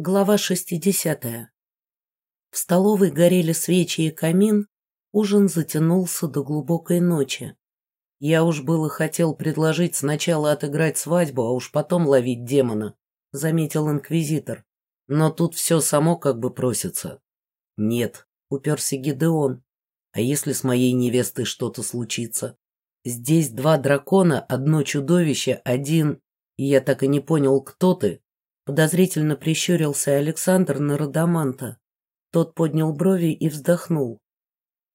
Глава 60. В столовой горели свечи и камин, ужин затянулся до глубокой ночи. Я уж было хотел предложить сначала отыграть свадьбу, а уж потом ловить демона, заметил инквизитор. Но тут все само как бы просится. Нет, уперся Гидеон. А если с моей невестой что-то случится? Здесь два дракона, одно чудовище, один... И я так и не понял, кто ты, Подозрительно прищурился Александр на Радаманта. Тот поднял брови и вздохнул.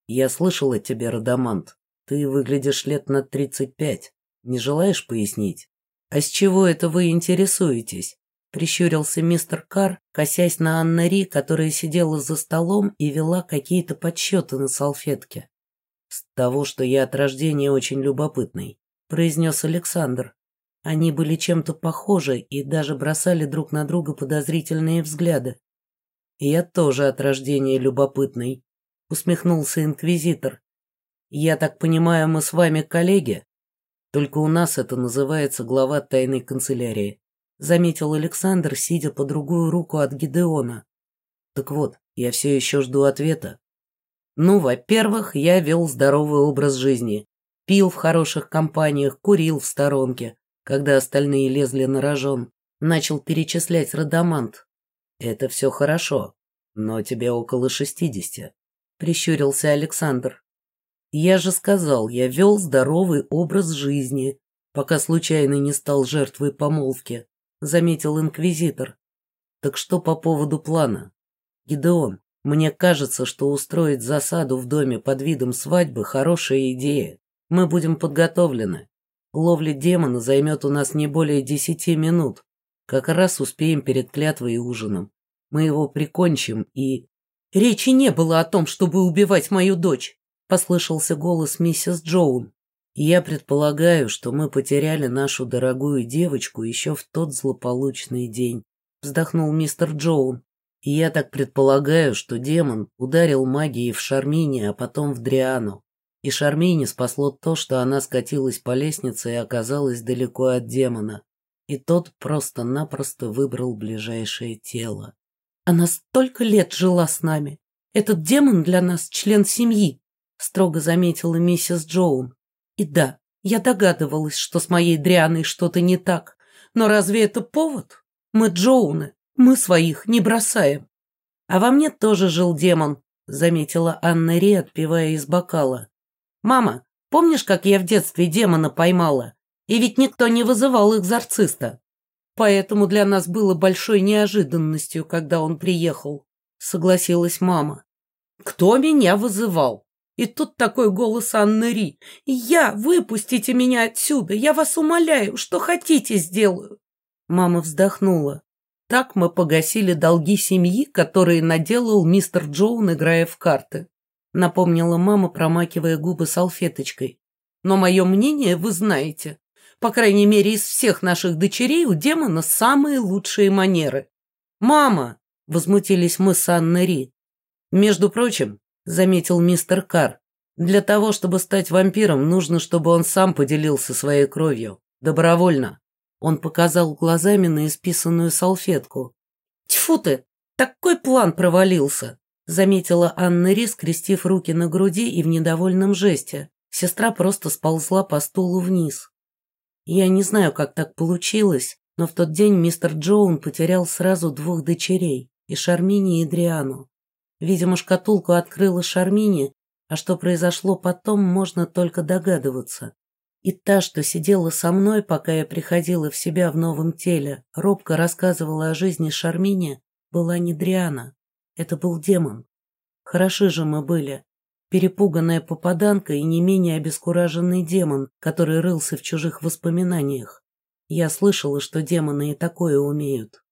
«Я слышал о тебе, Радамант. Ты выглядишь лет на тридцать пять. Не желаешь пояснить? А с чего это вы интересуетесь?» Прищурился мистер Кар, косясь на Анна Ри, которая сидела за столом и вела какие-то подсчеты на салфетке. «С того, что я от рождения очень любопытный», — произнес Александр. Они были чем-то похожи и даже бросали друг на друга подозрительные взгляды. «Я тоже от рождения любопытный», — усмехнулся инквизитор. «Я так понимаю, мы с вами коллеги? Только у нас это называется глава тайной канцелярии», — заметил Александр, сидя по другую руку от Гидеона. «Так вот, я все еще жду ответа. Ну, во-первых, я вел здоровый образ жизни. Пил в хороших компаниях, курил в сторонке, когда остальные лезли на рожон, начал перечислять Радамант. «Это все хорошо, но тебе около шестидесяти», — прищурился Александр. «Я же сказал, я вел здоровый образ жизни, пока случайно не стал жертвой помолвки», — заметил инквизитор. «Так что по поводу плана? Гидеон, мне кажется, что устроить засаду в доме под видом свадьбы — хорошая идея. Мы будем подготовлены. Ловля демона займет у нас не более десяти минут. Как раз успеем перед клятвой и ужином. Мы его прикончим и... Речи не было о том, чтобы убивать мою дочь, послышался голос миссис Джоун. Я предполагаю, что мы потеряли нашу дорогую девочку еще в тот злополучный день, вздохнул мистер Джоун. И я так предполагаю, что демон ударил магией в Шармине, а потом в Дриану. И Шармине спасло то, что она скатилась по лестнице и оказалась далеко от демона. И тот просто-напросто выбрал ближайшее тело. «Она столько лет жила с нами. Этот демон для нас член семьи», — строго заметила миссис Джоун. «И да, я догадывалась, что с моей Дрианой что-то не так. Но разве это повод? Мы Джоуны, мы своих не бросаем». «А во мне тоже жил демон», — заметила Анна Ри, отпивая из бокала. «Мама, помнишь, как я в детстве демона поймала? И ведь никто не вызывал экзорциста. Поэтому для нас было большой неожиданностью, когда он приехал», — согласилась мама. «Кто меня вызывал?» И тут такой голос Анны Ри. «Я! Выпустите меня отсюда! Я вас умоляю! Что хотите, сделаю!» Мама вздохнула. Так мы погасили долги семьи, которые наделал мистер Джоун, играя в карты напомнила мама, промакивая губы салфеточкой. Но мое мнение вы знаете. По крайней мере, из всех наших дочерей у демона самые лучшие манеры. «Мама!» — возмутились мы с Анной Ри. «Между прочим», — заметил мистер Кар, «для того, чтобы стать вампиром, нужно, чтобы он сам поделился своей кровью. Добровольно». Он показал глазами на исписанную салфетку. «Тьфу ты! Такой план провалился!» Заметила Анна Ри, скрестив руки на груди и в недовольном жесте. Сестра просто сползла по стулу вниз. Я не знаю, как так получилось, но в тот день мистер Джоун потерял сразу двух дочерей, и Шармини, и Дриану. Видимо, шкатулку открыла Шармини, а что произошло потом, можно только догадываться. И та, что сидела со мной, пока я приходила в себя в новом теле, робко рассказывала о жизни Шармини, была не Дриана. Это был демон. Хороши же мы были. Перепуганная попаданка и не менее обескураженный демон, который рылся в чужих воспоминаниях. Я слышала, что демоны и такое умеют.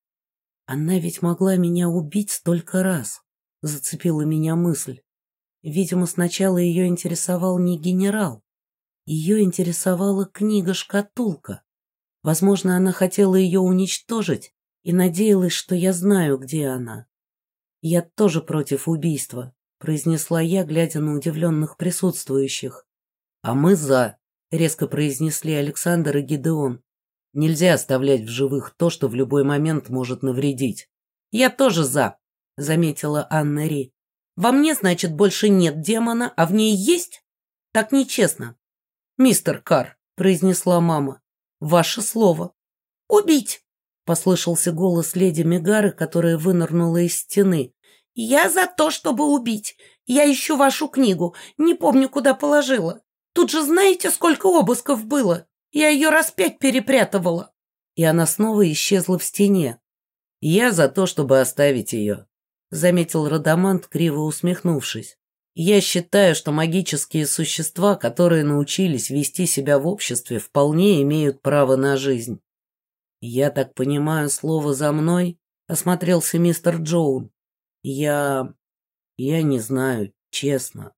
Она ведь могла меня убить столько раз. Зацепила меня мысль. Видимо, сначала ее интересовал не генерал. Ее интересовала книга-шкатулка. Возможно, она хотела ее уничтожить и надеялась, что я знаю, где она. «Я тоже против убийства», — произнесла я, глядя на удивленных присутствующих. «А мы за», — резко произнесли Александр и Гидеон. «Нельзя оставлять в живых то, что в любой момент может навредить. «Я тоже за», — заметила Анна Ри. «Во мне, значит, больше нет демона, а в ней есть? Так нечестно». «Мистер Кар», — произнесла мама, — «ваше слово». «Убить!» — послышался голос леди Мегары, которая вынырнула из стены. «Я за то, чтобы убить. Я ищу вашу книгу. Не помню, куда положила. Тут же знаете, сколько обысков было? Я ее раз пять перепрятывала». И она снова исчезла в стене. «Я за то, чтобы оставить ее», — заметил Радамант, криво усмехнувшись. «Я считаю, что магические существа, которые научились вести себя в обществе, вполне имеют право на жизнь». «Я так понимаю, слово «за мной»?» — осмотрелся мистер Джоун. «Я... я не знаю, честно.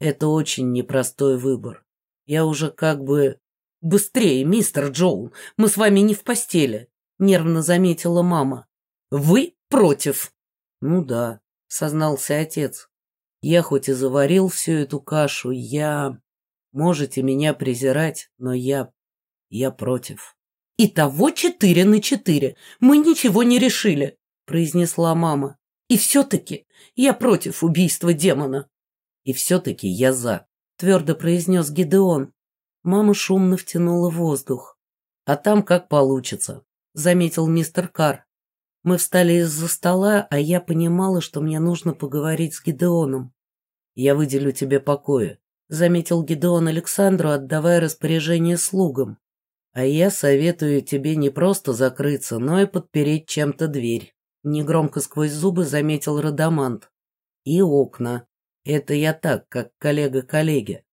Это очень непростой выбор. Я уже как бы...» «Быстрее, мистер Джоун, мы с вами не в постели», — нервно заметила мама. «Вы против?» «Ну да», — сознался отец. «Я хоть и заварил всю эту кашу, я... Можете меня презирать, но я... я против». «Итого четыре на четыре. Мы ничего не решили», — произнесла мама. «И все-таки я против убийства демона». «И все-таки я за», — твердо произнес Гидеон. Мама шумно втянула воздух. «А там как получится», — заметил мистер Кар. Мы встали из-за стола, а я понимала, что мне нужно поговорить с Гидеоном. «Я выделю тебе покои», — заметил Гидеон Александру, отдавая распоряжение слугам. «А я советую тебе не просто закрыться, но и подпереть чем-то дверь», — негромко сквозь зубы заметил Радамант. «И окна. Это я так, как коллега коллеге.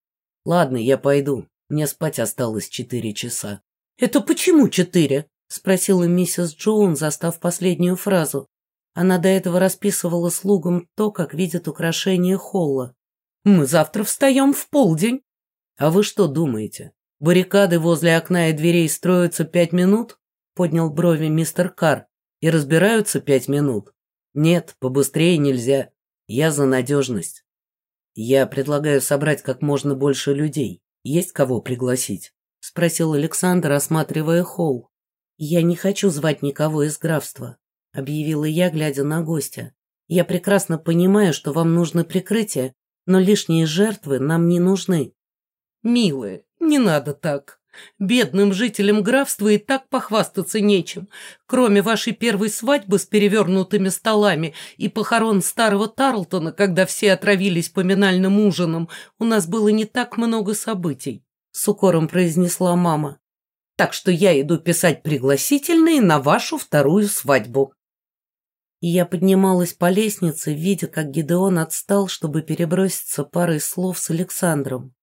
Ладно, я пойду. Мне спать осталось четыре часа». «Это почему четыре?» — спросила миссис Джоун, застав последнюю фразу. Она до этого расписывала слугам то, как видят украшения холла. «Мы завтра встаем в полдень». «А вы что думаете? Баррикады возле окна и дверей строятся пять минут?» — поднял брови мистер Кар. «И разбираются пять минут?» «Нет, побыстрее нельзя. Я за надежность. Я предлагаю собрать как можно больше людей. Есть кого пригласить?» — спросил Александр, осматривая холл. «Я не хочу звать никого из графства», — объявила я, глядя на гостя. «Я прекрасно понимаю, что вам нужно прикрытие, но лишние жертвы нам не нужны». «Милые, не надо так. Бедным жителям графства и так похвастаться нечем. Кроме вашей первой свадьбы с перевернутыми столами и похорон старого Тарлтона, когда все отравились поминальным ужином, у нас было не так много событий», — с укором произнесла мама так что я иду писать пригласительные на вашу вторую свадьбу». И я поднималась по лестнице, видя, как Гидеон отстал, чтобы переброситься парой слов с Александром.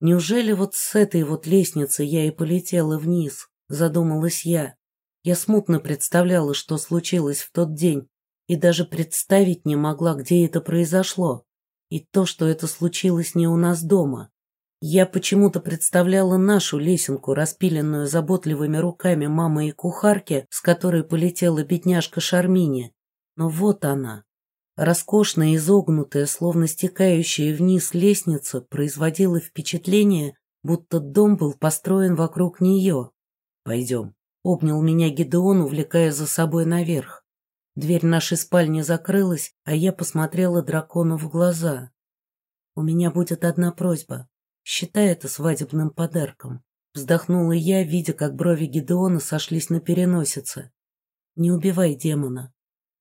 Неужели вот с этой вот лестницы я и полетела вниз, задумалась я. Я смутно представляла, что случилось в тот день, и даже представить не могла, где это произошло. И то, что это случилось не у нас дома. Я почему-то представляла нашу лесенку, распиленную заботливыми руками мамы и кухарки, с которой полетела бедняжка Шармине. Но вот она. Роскошная, изогнутая, словно стекающая вниз лестница производила впечатление, будто дом был построен вокруг нее. «Пойдем», — обнял меня Гидеон, увлекая за собой наверх. Дверь нашей спальни закрылась, а я посмотрела дракону в глаза. «У меня будет одна просьба», Считай это свадебным подарком. Вздохнула я, видя, как брови Гедеона сошлись на переносице. Не убивай демона.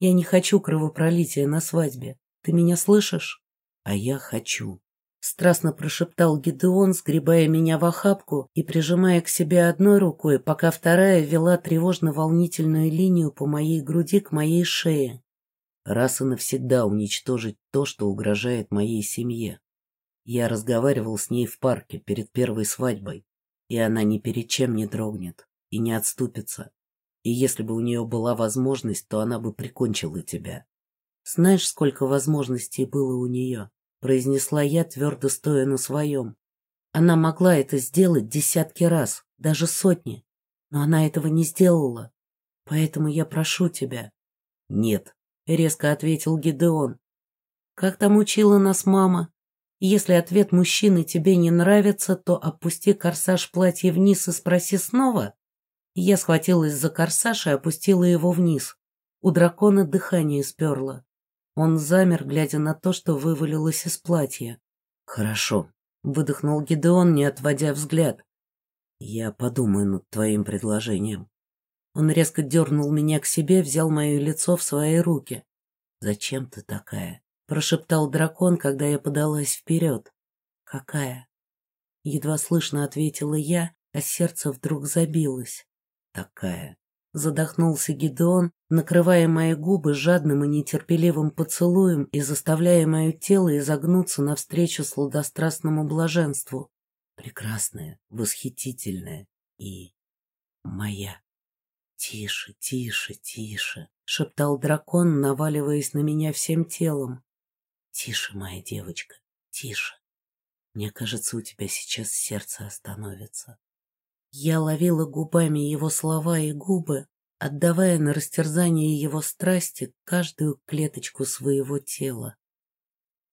Я не хочу кровопролития на свадьбе. Ты меня слышишь? А я хочу. Страстно прошептал Гедеон, сгребая меня в охапку и прижимая к себе одной рукой, пока вторая вела тревожно-волнительную линию по моей груди к моей шее. Раз и навсегда уничтожить то, что угрожает моей семье. Я разговаривал с ней в парке перед первой свадьбой, и она ни перед чем не дрогнет и не отступится. И если бы у нее была возможность, то она бы прикончила тебя. Знаешь, сколько возможностей было у нее? Произнесла я, твердо стоя на своем. Она могла это сделать десятки раз, даже сотни, но она этого не сделала. Поэтому я прошу тебя. Нет, резко ответил Гидеон. Как там учила нас мама? Если ответ мужчины тебе не нравится, то опусти корсаж платья вниз и спроси снова. Я схватилась за корсаж и опустила его вниз. У дракона дыхание сперло. Он замер, глядя на то, что вывалилось из платья. «Хорошо», — выдохнул Гидеон, не отводя взгляд. «Я подумаю над твоим предложением». Он резко дернул меня к себе, взял мое лицо в свои руки. «Зачем ты такая?» — прошептал дракон, когда я подалась вперед. «Какая?» Едва слышно ответила я, а сердце вдруг забилось. «Такая». Задохнулся Гидеон, накрывая мои губы жадным и нетерпеливым поцелуем и заставляя мое тело изогнуться навстречу сладострастному блаженству. Прекрасная, восхитительная и моя. «Тише, тише, тише», — шептал дракон, наваливаясь на меня всем телом. «Тише, моя девочка, тише. Мне кажется, у тебя сейчас сердце остановится». Я ловила губами его слова и губы, отдавая на растерзание его страсти каждую клеточку своего тела.